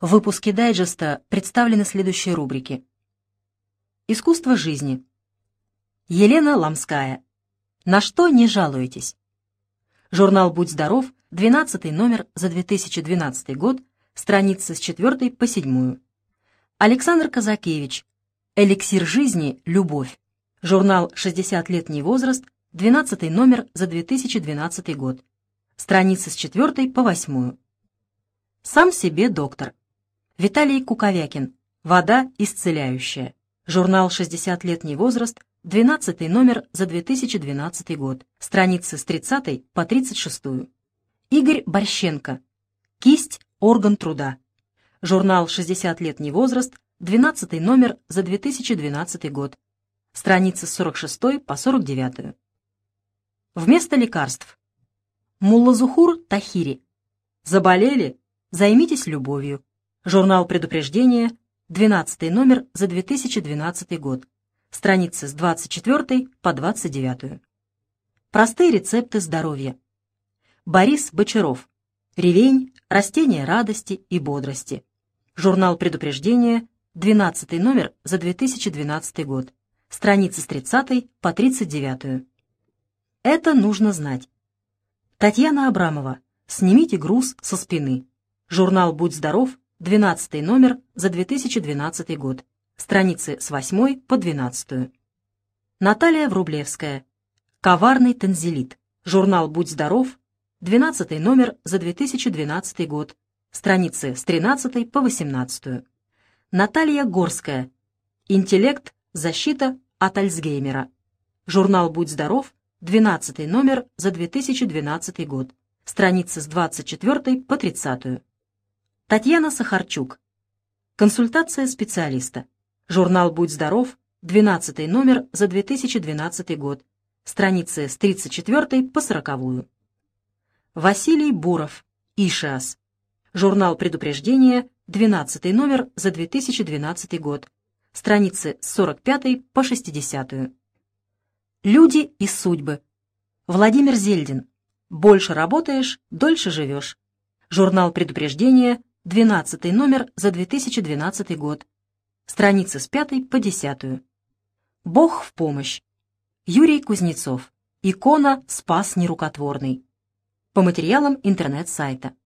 В выпуске дайджеста представлены следующие рубрики. Искусство жизни. Елена Ламская. На что не жалуетесь? Журнал «Будь здоров», 12 номер за 2012 год, страницы с 4 по 7. Александр Казакевич. Эликсир жизни. Любовь. Журнал «60-летний возраст», 12 номер за 2012 год, страницы с 4 по 8. Сам себе доктор. Виталий Куковякин. Вода исцеляющая. Журнал «60-летний возраст», 12 номер за 2012 год, страницы с 30 по 36. Игорь Борщенко. Кисть – орган труда. Журнал «60-летний возраст», 12 номер за 2012 год, страницы с 46 по 49. Вместо лекарств. Муллазухур Тахири. Заболели? Займитесь любовью. Журнал предупреждения, 12 номер за 2012 год. Страницы с 24 по 29. Простые рецепты здоровья. Борис Бочаров. Ревень, растения радости и бодрости. Журнал предупреждения, 12 номер за 2012 год. Страницы с 30 по 39. Это нужно знать. Татьяна Абрамова. Снимите груз со спины. Журнал «Будь здоров», 12 номер за 2012 год. Страницы с 8 по 12. Наталья Врублевская. Коварный танзелит. Журнал «Будь здоров», 12 номер за 2012 год. Страницы с 13 по 18. Наталья Горская. Интеллект. Защита от Альцгеймера. Журнал «Будь здоров», 12 номер за 2012 год. Страницы с 24 по 30. Татьяна Сахарчук. Консультация специалиста. Журнал «Будь здоров», 12 номер за 2012 год. Страницы с 34 по 40. Василий Буров. Ишиас. Журнал предупреждения, 12 номер за 2012 год. Страницы с 45 по 60. Люди и судьбы. Владимир Зельдин. Больше работаешь, дольше живешь. Журнал предупреждения, 12 номер за 2012 год. Страницы с 5 по 10. Бог в помощь. Юрий Кузнецов. Икона «Спас нерукотворный». По материалам интернет-сайта.